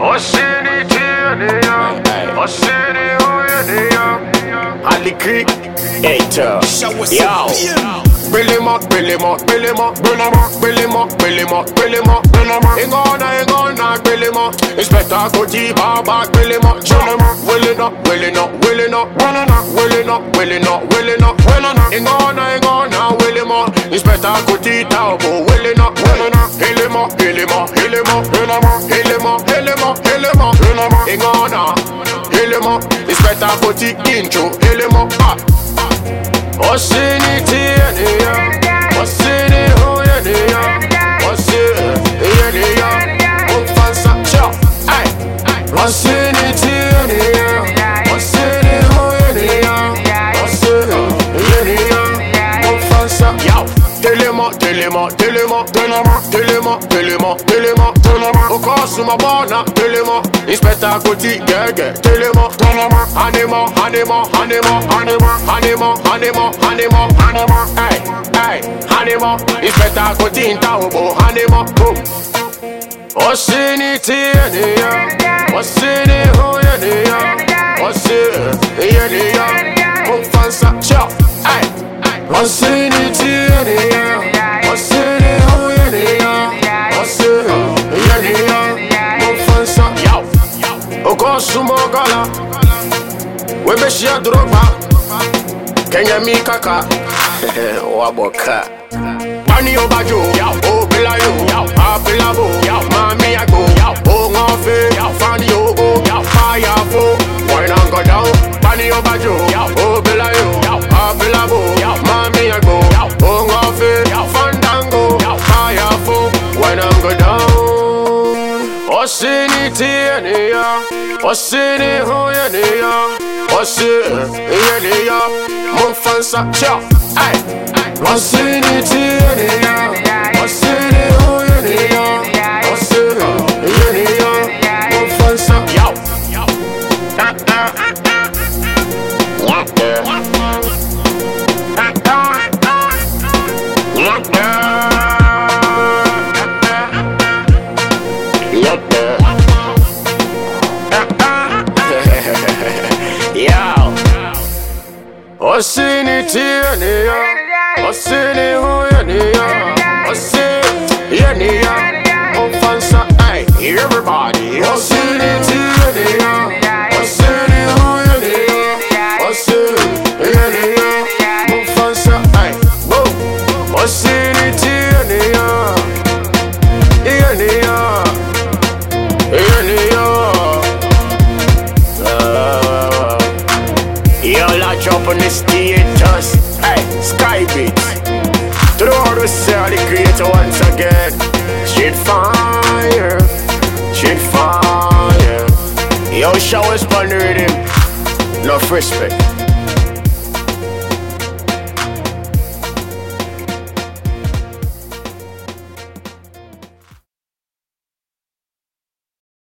Oshini Tiania, Oshini Hoyania, Ali Creek, Eto, yo. Belema, belema, belema, belema, belema, belema, belema, belema. Ingona, ingona, belema. Inspector Koji Baba, belema, belema. Willing up, willing up, willing up, willing up, willing up, willing up, willing up, willing up. Ingona, ingona, willing up. Inspector Koji Taubo, willing up, willing up. Hilema, hilema, hilema, hilema, Ingona, hilema. Inspector Koji Intro, hilema, ah. Oshini tiania, oshini huyania, oshini yania, umfansa cha, ay. Oshini tiania, Telema, telema, telema, telema, telema, telema, telema, telema. Okosuma bona, telema. Inspector Kuti gege, telema, telema. Anima, anima, anima, anima, anima, anima, anima, anima. Hey, hey, anima. Inspector Kuti intaubo, anima, boom. Oshini tiania, oshini huyania, oshini yania, umfansa cha, ay. Oshini tiania, Okosumogala, webeshia droga, Kenya mi kaka, waboka. Bani obajo, o bilayo, a bilabo, mami ago, Oshini tiania, oshini huyania, oshini ya, mumfansa cha, ay. Oshini tiania, oshini huyania, oshini ya, mumfansa yo. Ah, ah, ah, ah. Yeah, yeah. Oshini tiania, oshini huyania, oshini yania, umfansa, ay, everybody. Oshini tiania, oshini huyania, oshini yania, umfansa, ay, whoa. Oshini tiania, yania, yania. Uh, Y'all are dropping the status. Hey, Sky Beats. All the cell, the creator once again. Shit fire. Shit fire. Yo, showers on the rhythm. Enough respect.